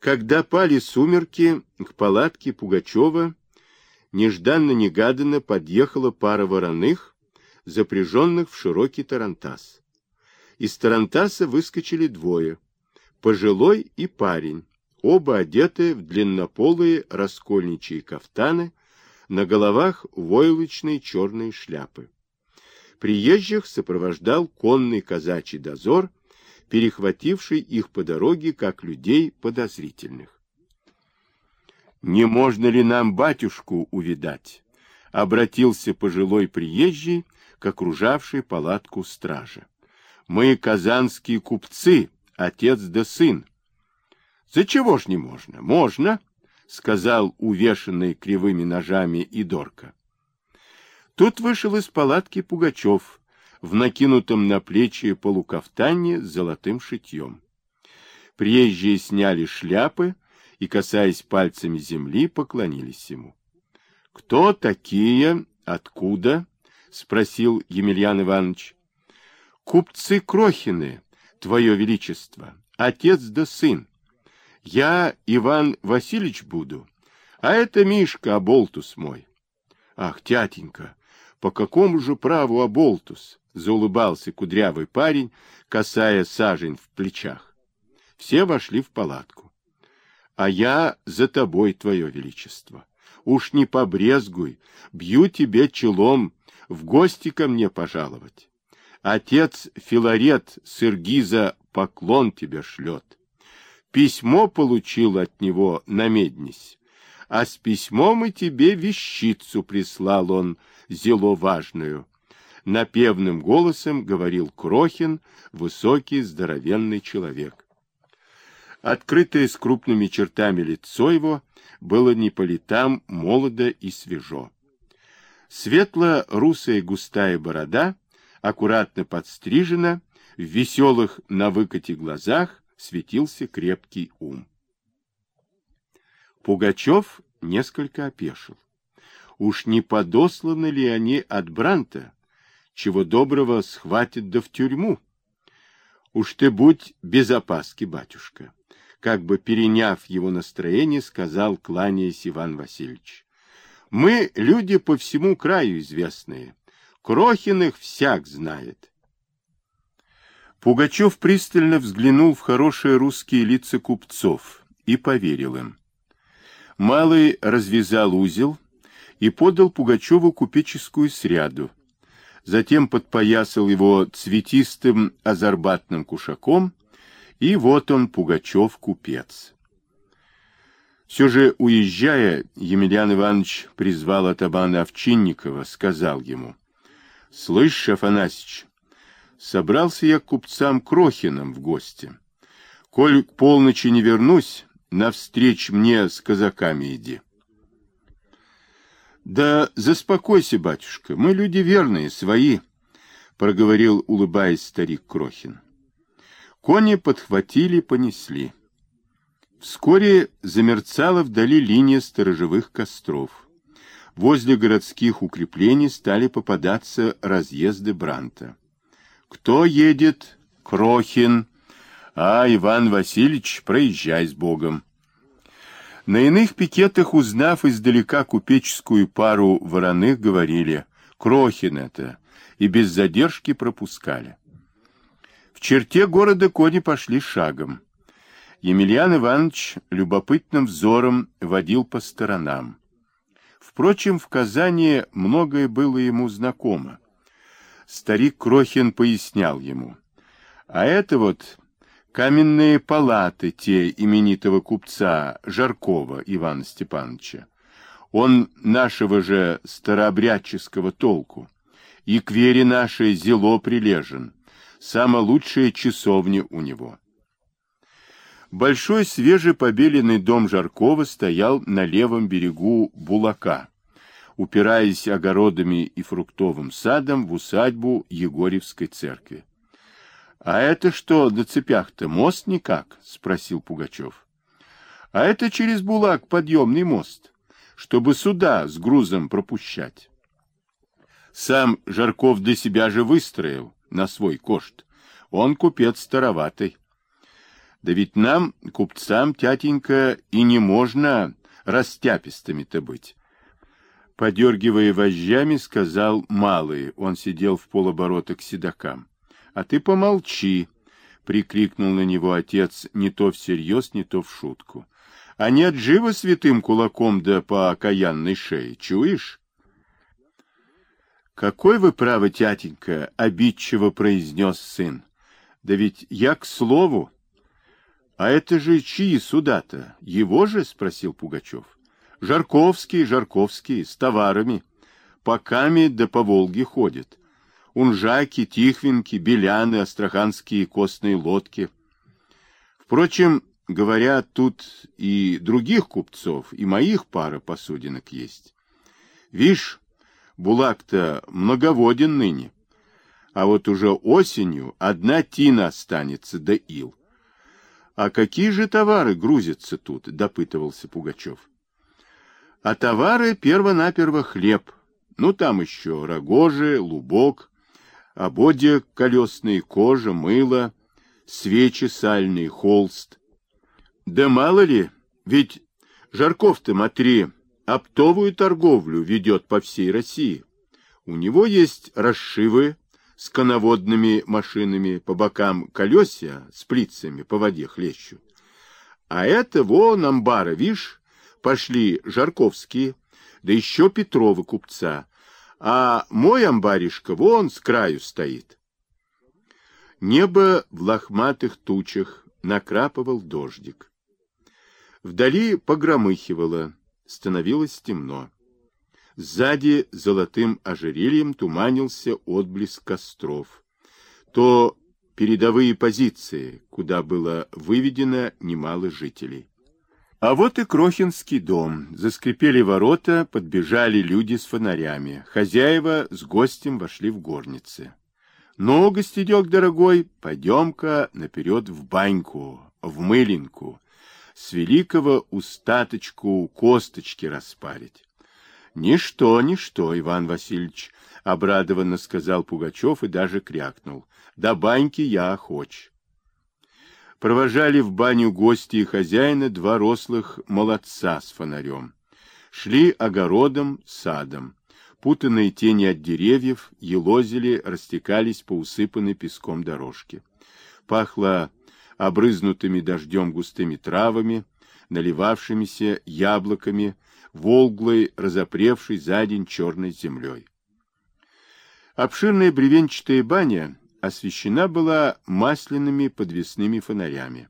Когда пали сумерки, к палатке Пугачева нежданно-негаданно подъехала пара вороных, запряженных в широкий тарантас. Из тарантаса выскочили двое, пожилой и парень, оба одеты в длиннополые раскольничьи кафтаны, на головах войлочные черные шляпы. Приезжих сопровождал конный казачий дозор, перехвативший их по дороге как людей подозрительных. «Не можно ли нам батюшку увидать?» — обратился пожилой приезжий к окружавшей палатку стража. «Мы казанские купцы, отец да сын». «За чего ж не можно?» «Можно», — сказал увешанный кривыми ножами Идорка. Тут вышел из палатки Пугачев в накинутом на плечи полукафтане с золотым шитьем. Приезжие сняли шляпы и, касаясь пальцами земли, поклонились ему. — Кто такие? Откуда? — спросил Емельян Иванович. — Купцы Крохины, Твое Величество, отец да сын. Я Иван Васильевич буду, а это Мишка Аболтус мой. — Ах, тятенька, по какому же праву Аболтус? — заулыбался кудрявый парень, касая сажень в плечах. Все вошли в палатку. — А я за тобой, твое величество. Уж не побрезгуй, бью тебе челом, в гости ко мне пожаловать. Отец Филарет Сыргиза поклон тебе шлет. Письмо получил от него на меднись, а с письмом и тебе вещицу прислал он, зело важную. Напевным голосом говорил Крохин, высокий, здоровенный человек. Открытое с крупными чертами лицо его было не по летам молодо и свежо. Светло-русая густая борода, аккуратно подстрижена, в веселых на выкате глазах светился крепкий ум. Пугачев несколько опешил. Уж не подосланы ли они от Бранта? Чего доброго схватят да в тюрьму. Уж ты будь без опаски, батюшка. Как бы переняв его настроение, сказал, кланяясь Иван Васильевич. Мы люди по всему краю известные. Крохиных всяк знает. Пугачев пристально взглянул в хорошие русские лица купцов и поверил им. Малый развязал узел, и подал Пугачеву купеческую сряду. Затем подпоясал его цветистым азарбатным кушаком, и вот он, Пугачев, купец. Все же, уезжая, Емельян Иванович призвал атамана Овчинникова, сказал ему, — Слышь, Афанасьич, собрался я к купцам Крохиным в гости. Коль к полночи не вернусь, навстречу мне с казаками иди. Да заспокойся, батюшка, мы люди верные, свои, проговорил, улыбаясь старик Крохин. Кони подхватили, понесли. Вскоре замерцала вдали линия сторожевых костров. Возле городских укреплений стали попадаться разъезды Бранта. Кто едет? Крохин. А, Иван Васильевич, проезжай с Богом. На иных пикетах, узнав издалека купеческую пару вороных, говорили «Крохин это!» и без задержки пропускали. В черте города кони пошли шагом. Емельян Иванович любопытным взором водил по сторонам. Впрочем, в Казани многое было ему знакомо. Старик Крохин пояснял ему. А это вот каменные палаты те именитого купца Жаркова Ивана Степановича. Он нашего же старообрядческого толку, и к вере нашей зело прилежен, самая лучшая часовня у него. Большой свежепобеленный дом Жаркова стоял на левом берегу Булака, упираясь огородами и фруктовым садом в усадьбу Егорьевской церкви. — А это что на цепях-то, мост никак? — спросил Пугачев. — А это через Булак подъемный мост, чтобы сюда с грузом пропущать. Сам Жарков для себя же выстроил на свой кошт. Он купец староватый. Да ведь нам, купцам, тятенька, и не можно растяпистыми-то быть. Подергивая вожжами, сказал малый, он сидел в полоборота к седокам. — А ты помолчи, — прикрикнул на него отец не то всерьез, не то в шутку. — А не отживо святым кулаком да по окаянной шее, чуешь? — Какой вы право, тятенька, — обидчиво произнес сын. — Да ведь я к слову. — А это же чьи суда-то? Его же? — спросил Пугачев. — Жарковский, Жарковский, с товарами. Поками да по Волге ходят. Унжаки, Тихвинки, Беляны, Астраханские костные лодки. Впрочем, говорят, тут и других купцов, и моих пара посудинок есть. Вишь, Булак-то многоводен ныне. А вот уже осенью одна тина останется, да ил. — А какие же товары грузятся тут? — допытывался Пугачев. — А товары перво-наперво хлеб. Ну, там еще рогожи, лубок, ободья колесные, кожа, мыло, свечи сальные, холст. Да мало ли, ведь Жарков-то, матри, оптовую торговлю ведет по всей России. У него есть расшивы с коноводными машинами, по бокам колеса с плицами по воде хлещут. А это вон амбара, видишь, пошли Жарковские, да еще Петровы купца, а мой амбаришка вон с краю стоит. Небо в лохматых тучах накрапывал дождик. Вдали погромыхивало, становилось темно. Сзади золотым ожерельем туманился отблеск костров. То передовые позиции, куда было выведено немало жителей. А вот и Крохинский дом. Заскрипели ворота, подбежали люди с фонарями. Хозяева с гостем вошли в горницы. Ну, гостедек дорогой, пойдем-ка наперед в баньку, в мылинку с великого устаточку косточки распарить. — Ничто, ничто, Иван Васильевич, — обрадованно сказал Пугачев и даже крякнул. — До баньки я охоч. Провожали в баню гости и хозяина два рослых молодца с фонарем. Шли огородом, садом. Путанные тени от деревьев, елозили, растекались по усыпанной песком дорожке. Пахло обрызнутыми дождем густыми травами, наливавшимися яблоками, волглой, разопревшей за день черной землей. Обширная бревенчатая баня освещена была масляными подвесными фонарями.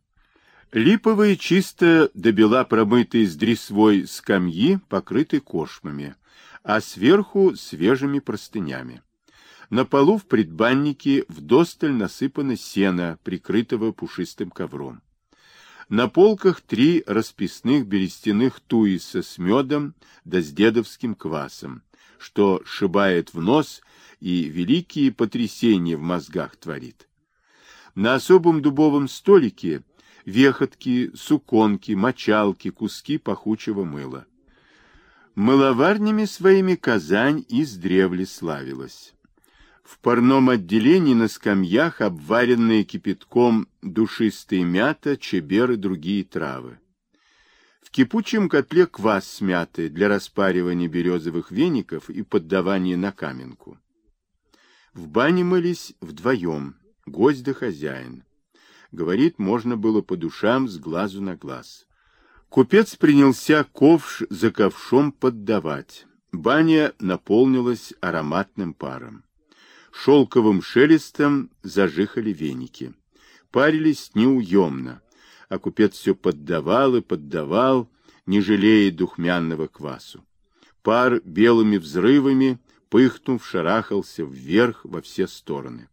Липовые чисто добела промытые с дресвой скамьи, покрыты кошмами, а сверху свежими простынями. На полу в предбаннике вдосталь насыпано сено, прикрытого пушистым ковром. На полках три расписных берестяных туиса с медом да с дедовским квасом, что шибает в нос и великие потрясения в мозгах творит. На особом дубовом столике вехотки, суконки, мочалки, куски пахучего мыла. Мыловарнями своими Казань издревле славилась. В парном отделении на скамьях обваренные кипятком душистые мята, чебер и другие травы. В кипучем котле квас с мятой для распаривания березовых веников и поддавания на каменку. В бане мылись вдвоем, гость да хозяин. Говорит, можно было по душам с глазу на глаз. Купец принялся ковш за ковшом поддавать. Баня наполнилась ароматным паром шелковым шелестом зажихали веники. Парились неуемно, а купец все поддавал и поддавал, не жалея духмянного квасу. Пар белыми взрывами, пыхнув, шарахался вверх во все стороны.